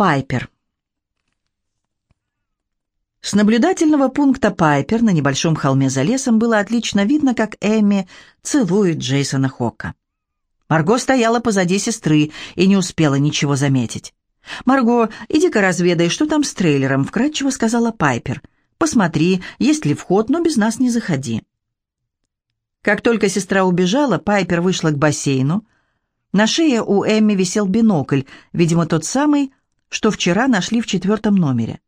Пайпер. С наблюдательного пункта Пайпер на небольшом холме за лесом было отлично видно, как Эми целует Джейсона Хока. Марго стояла позади сестры и не успела ничего заметить. «Марго, иди-ка разведай, что там с трейлером», — вкратчиво сказала Пайпер. «Посмотри, есть ли вход, но без нас не заходи». Как только сестра убежала, Пайпер вышла к бассейну. На шее у Эмми висел бинокль, видимо, тот самый, что вчера нашли в четвертом номере.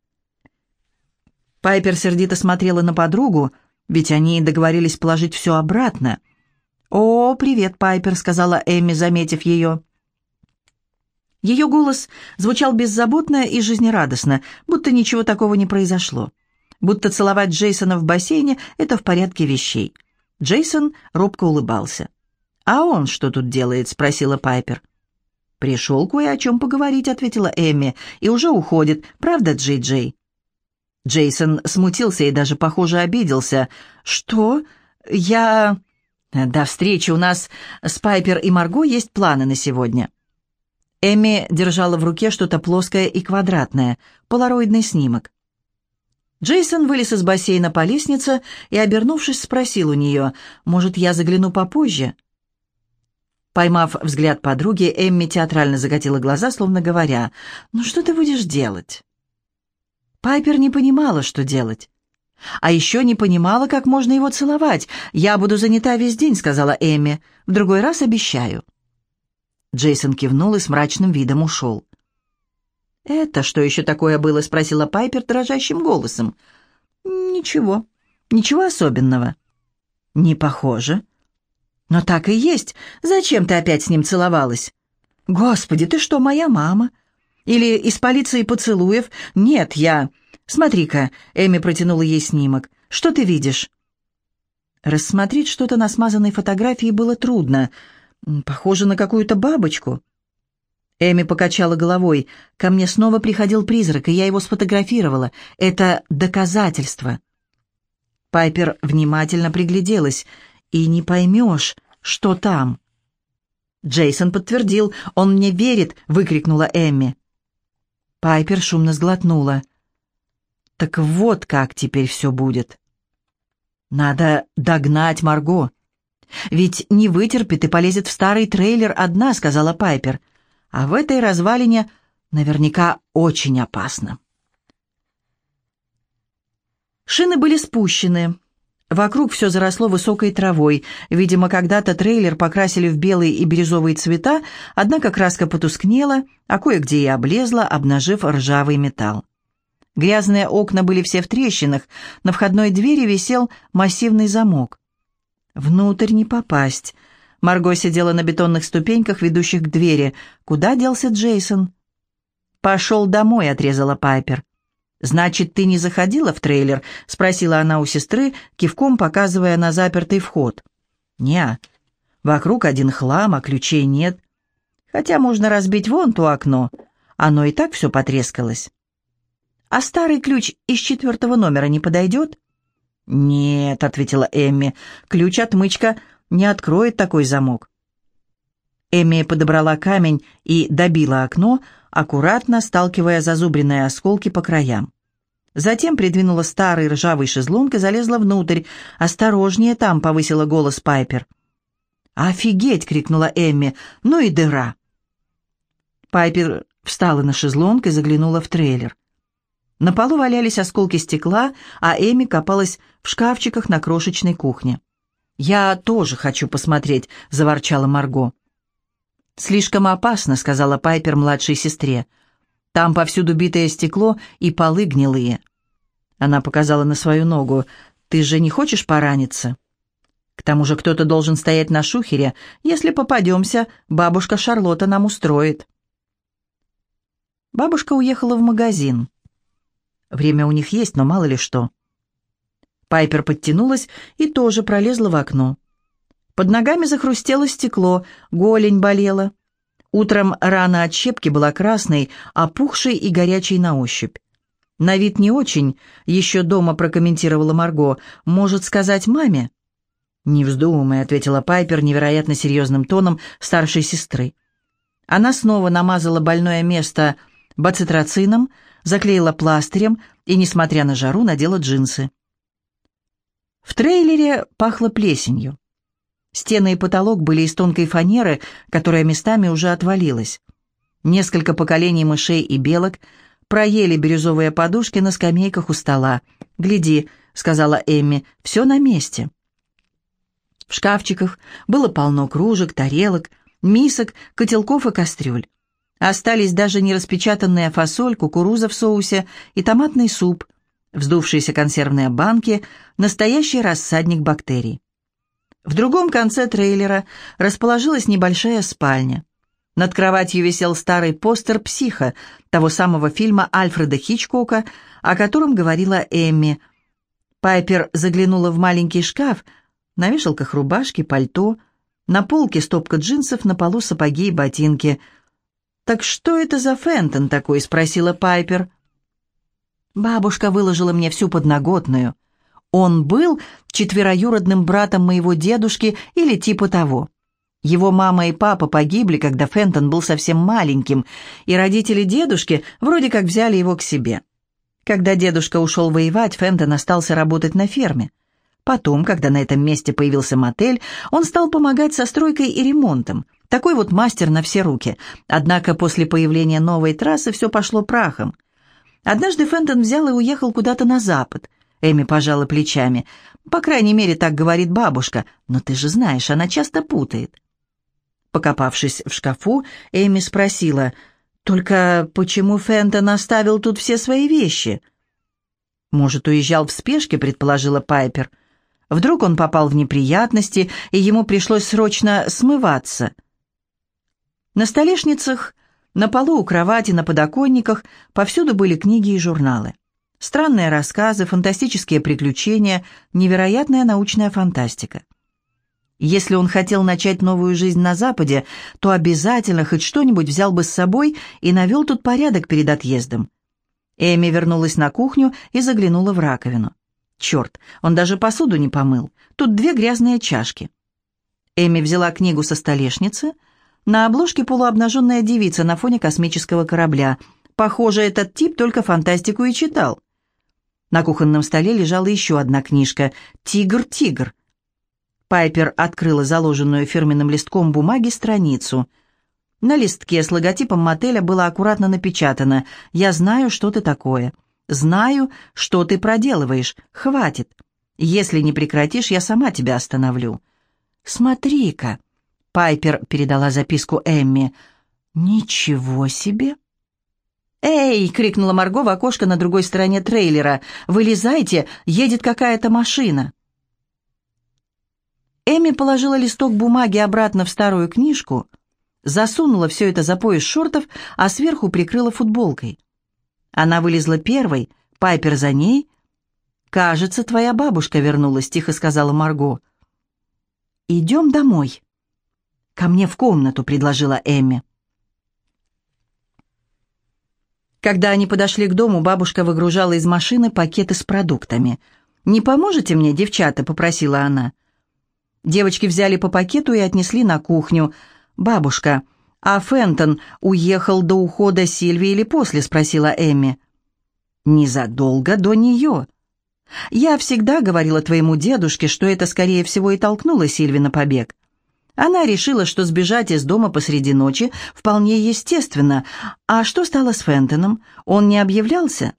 Пайпер сердито смотрела на подругу, ведь они договорились положить все обратно. «О, привет, Пайпер», — сказала Эмми, заметив ее. Ее голос звучал беззаботно и жизнерадостно, будто ничего такого не произошло. Будто целовать Джейсона в бассейне — это в порядке вещей. Джейсон робко улыбался. «А он что тут делает?» — спросила Пайпер. «Пришел кое о чем поговорить», — ответила Эмми, — «и уже уходит. Правда, Джей-Джей?» Джейсон смутился и даже, похоже, обиделся. «Что? Я...» «До встречи у нас с Пайпер и Марго есть планы на сегодня». Эмми держала в руке что-то плоское и квадратное, полароидный снимок. Джейсон вылез из бассейна по лестнице и, обернувшись, спросил у нее, «Может, я загляну попозже?» Поймав взгляд подруги, Эмми театрально закатила глаза, словно говоря, «Ну что ты будешь делать?» Пайпер не понимала, что делать. А еще не понимала, как можно его целовать. «Я буду занята весь день», — сказала Эмми. «В другой раз обещаю». Джейсон кивнул и с мрачным видом ушел. «Это что еще такое было?» — спросила Пайпер дрожащим голосом. «Ничего, ничего особенного». «Не похоже». «Но так и есть. Зачем ты опять с ним целовалась?» «Господи, ты что, моя мама?» «Или из полиции поцелуев?» «Нет, я...» «Смотри-ка», — Эми протянула ей снимок. «Что ты видишь?» Рассмотреть что-то на смазанной фотографии было трудно. Похоже на какую-то бабочку. Эми покачала головой. «Ко мне снова приходил призрак, и я его сфотографировала. Это доказательство». Пайпер внимательно пригляделась. «И не поймешь, что там». «Джейсон подтвердил, он мне верит!» — выкрикнула Эмми. Пайпер шумно сглотнула. «Так вот как теперь все будет. Надо догнать Марго. Ведь не вытерпит и полезет в старый трейлер одна», — сказала Пайпер. А в этой развалине наверняка очень опасно. Шины были спущены. Вокруг все заросло высокой травой. Видимо, когда-то трейлер покрасили в белые и бирюзовые цвета, однако краска потускнела, а кое-где и облезла, обнажив ржавый металл. Грязные окна были все в трещинах, на входной двери висел массивный замок. Внутрь не попасть. Марго сидела на бетонных ступеньках, ведущих к двери. Куда делся Джейсон? «Пошел домой», — отрезала Пайпер. «Значит, ты не заходила в трейлер?» — спросила она у сестры, кивком показывая на запертый вход. «Не, вокруг один хлам, а ключей нет. Хотя можно разбить вон то окно. Оно и так все потрескалось». «А старый ключ из четвертого номера не подойдет?» «Нет», — ответила Эмми, — «ключ-отмычка не откроет такой замок. Эми подобрала камень и добила окно, аккуратно сталкивая зазубренные осколки по краям. Затем придвинула старый ржавый шезлонг и залезла внутрь. «Осторожнее там!» — повысила голос Пайпер. «Офигеть!» — крикнула Эмми. «Ну и дыра!» Пайпер встала на шезлонг и заглянула в трейлер. На полу валялись осколки стекла, а Эми копалась в шкафчиках на крошечной кухне. «Я тоже хочу посмотреть», — заворчала Марго. «Слишком опасно», — сказала Пайпер младшей сестре. «Там повсюду битое стекло и полы гнилые». Она показала на свою ногу. «Ты же не хочешь пораниться?» «К тому же кто-то должен стоять на шухере. Если попадемся, бабушка Шарлотта нам устроит». Бабушка уехала в магазин. Время у них есть, но мало ли что. Пайпер подтянулась и тоже пролезла в окно. Под ногами захрустело стекло, голень болела. Утром рана от щепки была красной, опухшей и горячей на ощупь. «На вид не очень», — еще дома прокомментировала Марго. «Может сказать маме?» «Не вздумай», — ответила Пайпер невероятно серьезным тоном старшей сестры. Она снова намазала больное место бацитроцином, заклеила пластырем и, несмотря на жару, надела джинсы. В трейлере пахло плесенью. Стены и потолок были из тонкой фанеры, которая местами уже отвалилась. Несколько поколений мышей и белок проели бирюзовые подушки на скамейках у стола. «Гляди», — сказала Эмми, — «все на месте». В шкафчиках было полно кружек, тарелок, мисок, котелков и кастрюль. Остались даже нераспечатанная фасоль, кукуруза в соусе и томатный суп, вздувшиеся консервные банки, настоящий рассадник бактерий. В другом конце трейлера расположилась небольшая спальня. Над кроватью висел старый постер «Психа», того самого фильма Альфреда Хичкока, о котором говорила Эмми. Пайпер заглянула в маленький шкаф, на вешалках рубашки, пальто, на полке стопка джинсов, на полу сапоги и ботинки. «Так что это за Фентон такой?» — спросила Пайпер. Бабушка выложила мне всю подноготную. Он был четвероюродным братом моего дедушки или типа того. Его мама и папа погибли, когда Фентон был совсем маленьким, и родители дедушки вроде как взяли его к себе. Когда дедушка ушел воевать, Фентон остался работать на ферме. Потом, когда на этом месте появился мотель, он стал помогать со стройкой и ремонтом. Такой вот мастер на все руки. Однако после появления новой трассы все пошло прахом. Однажды Фентон взял и уехал куда-то на запад. Эми пожала плечами. «По крайней мере, так говорит бабушка. Но ты же знаешь, она часто путает». Покопавшись в шкафу, Эми спросила, «Только почему Фентон оставил тут все свои вещи?» «Может, уезжал в спешке», — предположила Пайпер. «Вдруг он попал в неприятности, и ему пришлось срочно смываться». На столешницах, на полу у кровати, на подоконниках повсюду были книги и журналы. Странные рассказы, фантастические приключения, невероятная научная фантастика. Если он хотел начать новую жизнь на Западе, то обязательно хоть что-нибудь взял бы с собой и навел тут порядок перед отъездом. Эми вернулась на кухню и заглянула в раковину. Черт, он даже посуду не помыл. Тут две грязные чашки. Эми взяла книгу со столешницы. На обложке полуобнаженная девица на фоне космического корабля. Похоже, этот тип только фантастику и читал. На кухонном столе лежала еще одна книжка «Тигр-тигр». Пайпер открыла заложенную фирменным листком бумаги страницу. На листке с логотипом мотеля было аккуратно напечатано «Я знаю, что ты такое. Знаю, что ты проделываешь. Хватит. Если не прекратишь, я сама тебя остановлю». «Смотри-ка», — Пайпер передала записку Эмми. «Ничего себе!» «Эй!» — крикнула Марго в окошко на другой стороне трейлера. «Вылезайте! Едет какая-то машина!» Эми положила листок бумаги обратно в старую книжку, засунула все это за пояс шортов, а сверху прикрыла футболкой. Она вылезла первой, Пайпер за ней. «Кажется, твоя бабушка вернулась», — тихо сказала Марго. «Идем домой». «Ко мне в комнату», — предложила Эми. Когда они подошли к дому, бабушка выгружала из машины пакеты с продуктами. «Не поможете мне, девчата?» — попросила она. Девочки взяли по пакету и отнесли на кухню. «Бабушка, а Фентон уехал до ухода Сильви или после?» — спросила Эмми. «Незадолго до нее». «Я всегда говорила твоему дедушке, что это, скорее всего, и толкнуло Сильви на побег. Она решила, что сбежать из дома посреди ночи вполне естественно. А что стало с Фентоном? Он не объявлялся?»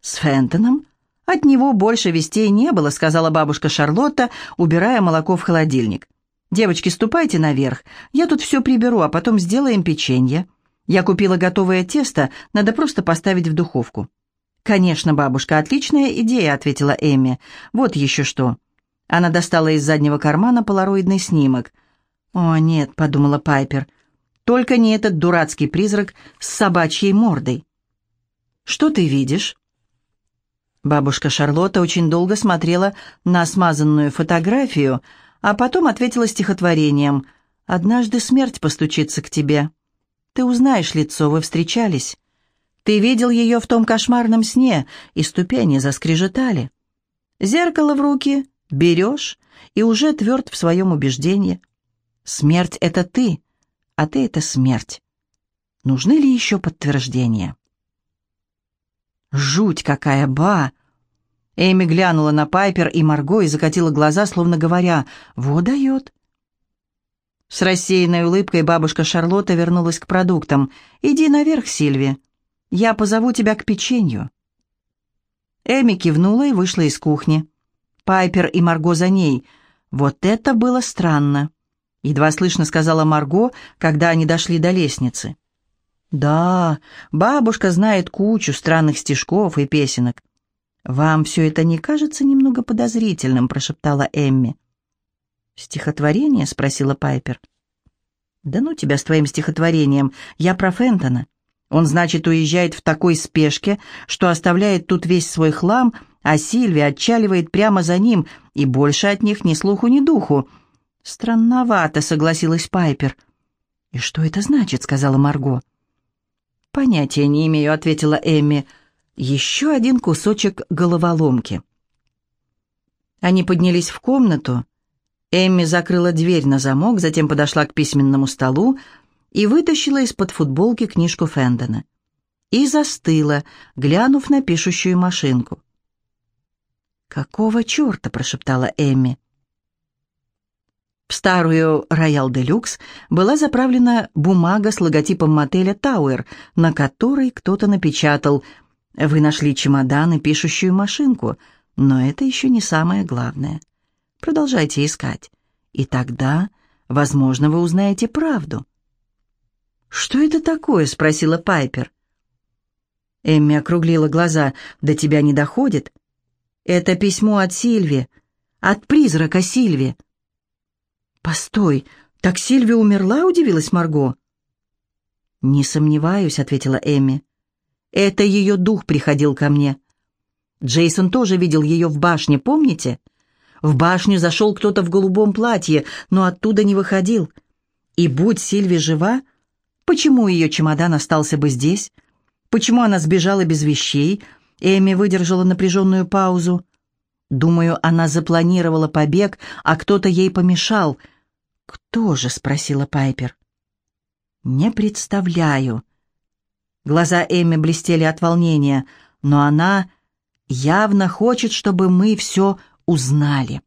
«С Фентоном?» «От него больше вестей не было», — сказала бабушка Шарлотта, убирая молоко в холодильник. «Девочки, ступайте наверх. Я тут все приберу, а потом сделаем печенье. Я купила готовое тесто, надо просто поставить в духовку». «Конечно, бабушка, отличная идея», — ответила Эми. «Вот еще что». Она достала из заднего кармана полароидный снимок. «О, нет», — подумала Пайпер, — «только не этот дурацкий призрак с собачьей мордой». «Что ты видишь?» Бабушка Шарлотта очень долго смотрела на смазанную фотографию, а потом ответила стихотворением «Однажды смерть постучится к тебе. Ты узнаешь лицо, вы встречались. Ты видел ее в том кошмарном сне, и ступени заскрежетали. Зеркало в руки берешь и уже тверд в своем убеждении. Смерть — это ты, а ты — это смерть. Нужны ли еще подтверждения?» «Жуть какая, ба!» Эми глянула на Пайпер и Марго и закатила глаза, словно говоря «Во дает». С рассеянной улыбкой бабушка Шарлотта вернулась к продуктам. «Иди наверх, Сильви. Я позову тебя к печенью». Эми кивнула и вышла из кухни. Пайпер и Марго за ней. Вот это было странно. Едва слышно сказала Марго, когда они дошли до лестницы. «Да, бабушка знает кучу странных стишков и песенок. «Вам все это не кажется немного подозрительным?» – прошептала Эмми. «Стихотворение?» – спросила Пайпер. «Да ну тебя с твоим стихотворением. Я про Фентона. Он, значит, уезжает в такой спешке, что оставляет тут весь свой хлам, а Сильвия отчаливает прямо за ним, и больше от них ни слуху, ни духу». «Странновато», — согласилась Пайпер. «И что это значит?» — сказала Марго. «Понятия не имею», — ответила Эмми. «Еще один кусочек головоломки». Они поднялись в комнату. Эмми закрыла дверь на замок, затем подошла к письменному столу и вытащила из-под футболки книжку Фендона. И застыла, глянув на пишущую машинку. «Какого черта?» — прошептала Эмми. В старую «Роял Делюкс» была заправлена бумага с логотипом мотеля «Тауэр», на которой кто-то напечатал «Вы нашли чемодан и пишущую машинку, но это еще не самое главное. Продолжайте искать, и тогда, возможно, вы узнаете правду». «Что это такое?» — спросила Пайпер. Эмми округлила глаза. «До тебя не доходит?» «Это письмо от Сильви, от призрака Сильви». «Постой, так Сильвия умерла?» — удивилась Марго. «Не сомневаюсь», — ответила Эми. «Это ее дух приходил ко мне. Джейсон тоже видел ее в башне, помните? В башню зашел кто-то в голубом платье, но оттуда не выходил. И будь Сильви жива, почему ее чемодан остался бы здесь? Почему она сбежала без вещей?» Эми выдержала напряженную паузу. «Думаю, она запланировала побег, а кто-то ей помешал», — «Кто же?» — спросила Пайпер. «Не представляю». Глаза Эмми блестели от волнения, но она явно хочет, чтобы мы все узнали.